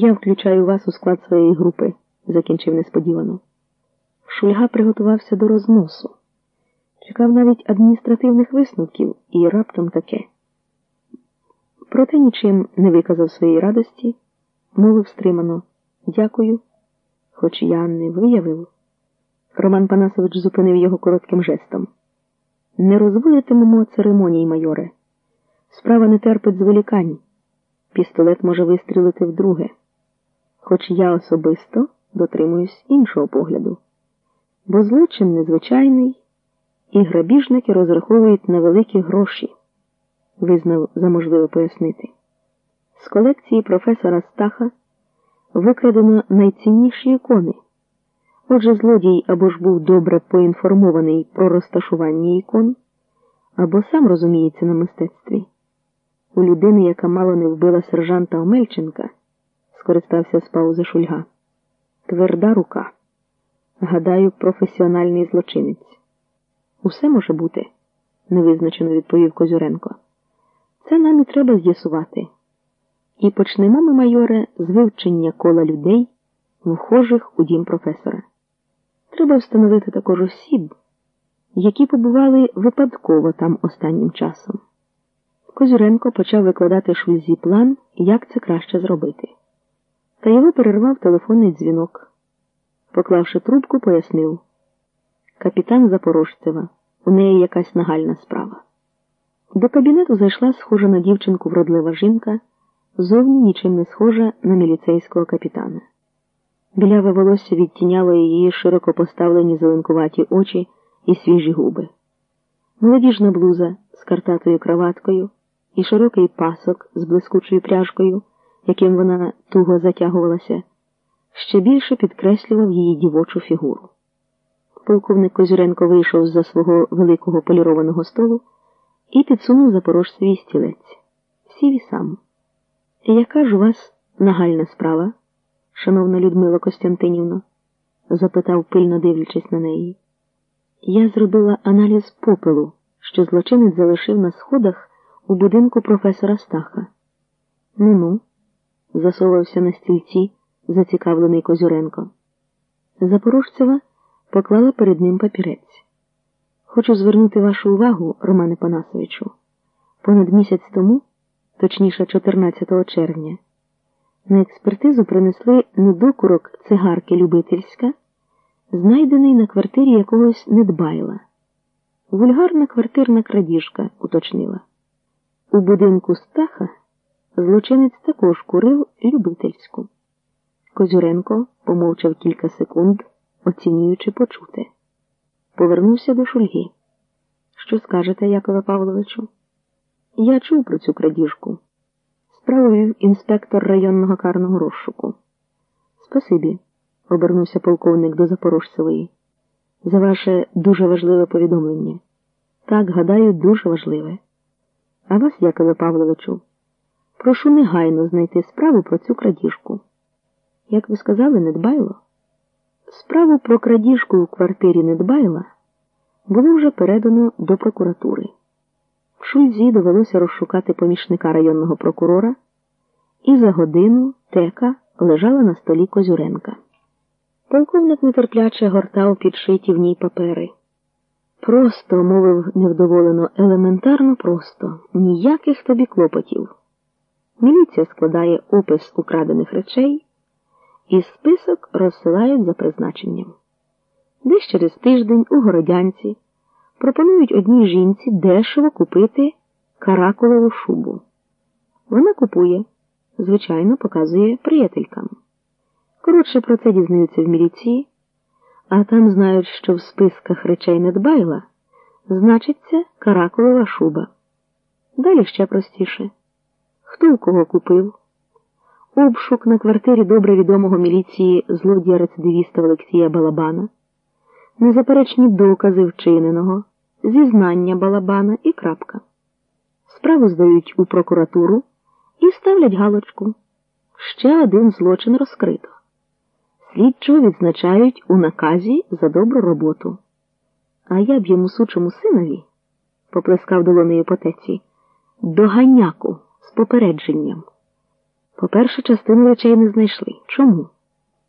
Я включаю вас у склад своєї групи, закінчив несподівано. Шульга приготувався до розносу, чекав навіть адміністративних висновків і раптом таке. Проте нічим не виказав своєї радості, мовив стримано дякую, хоч я не виявив. Роман Панасович зупинив його коротким жестом. Не розводитимемо церемоній, майоре. Справа не терпить зволікань. Пістолет може вистрілити вдруге. Хоч я особисто дотримуюсь іншого погляду. Бо злочин незвичайний, і грабіжники розраховують на великі гроші, визнав за можливе пояснити. З колекції професора Стаха викрадено найцінніші ікони. Отже, злодій або ж був добре поінформований про розташування ікон, або сам розуміється на мистецтві. У людини, яка мало не вбила сержанта Омельченка, скористався з паузи Шульга. Тверда рука. Гадаю, професіональний злочинець. Усе може бути, невизначено відповів Козюренко. Це нам і треба з'ясувати. І почнемо ми, майоре, з вивчення кола людей, вхожих у дім професора. Треба встановити також осіб, які побували випадково там останнім часом. Козюренко почав викладати шульзі план, як це краще зробити. Та його перервав телефонний дзвінок. Поклавши трубку, пояснив капітан Запорожцева, у неї якась нагальна справа. До кабінету зайшла схожа на дівчинку вродлива жінка, зовні нічим не схожа на міліцейського капітана. Біляве волосся відтіняло її широко поставлені зеленкуваті очі і свіжі губи. Молодіжна блуза з картатою краваткою і широкий пасок з блискучою пряжкою, яким вона туго затягувалася, ще більше підкреслював її дівочу фігуру. Полковник Козюренко вийшов з за свого великого полірованого столу і підсунув запорожцеві стілець. Сів і сам. Яка ж у вас нагальна справа? шановна Людмила Костянтинівна? запитав, пильно дивлячись на неї. Я зробила аналіз попелу, що злочинець залишив на сходах у будинку професора Стаха. Ну ну, засовався на стільці, зацікавлений Козюренко. Запорожцева поклала перед ним папірець. Хочу звернути вашу увагу, Романе Панасовичу, понад місяць тому, точніше, 14 червня. На експертизу принесли недокурок цигарки Любительська, знайдений на квартирі якогось недбайла. Вульгарна квартирна крадіжка, уточнила. У будинку Стаха злочинець також курив любительську. Козюренко помовчав кілька секунд, оцінюючи почуте. Повернувся до шульги. Що скажете, Якове Павловичу? Я чув про цю крадіжку. Справу інспектор районного карного розшуку. Спасибі, обернувся полковник до Запорожцевої. За ваше дуже важливе повідомлення. Так, гадаю, дуже важливе. А вас, Якове Павловичу, прошу негайно знайти справу про цю крадіжку. Як ви сказали, недбайло? Справу про крадіжку у квартирі Недбайла було вже передано до прокуратури. Шульзі довелося розшукати помічника районного прокурора, і за годину тека лежала на столі Козюренка. Полковник нетерпляче гортав підшиті в ній папери. Просто, мовив невдоволено, елементарно просто, ніяких тобі клопотів. Міліція складає опис украдених речей, і список розсилають за призначенням. Десь через тиждень у городянці пропонують одній жінці дешево купити каракулеву шубу. Вона купує, звичайно, показує приятелькам. Коротше про це дізнаються в міліції, а там знають, що в списках речей недбайла значиться каракулева шуба. Далі ще простіше. Хто у кого купив? Обшук на квартирі добре відомого міліції злодія рецидивіста Олексія Балабана, незаперечні докази вчиненого, зізнання Балабана і крапка. Справу здають у прокуратуру і ставлять галочку. Ще один злочин розкрито. Слідчого відзначають у наказі за добру роботу. А я б йому сучому синові, поплескав долонею потеці, доганяку з попередженням. По-перше, частину речей не знайшли. Чому?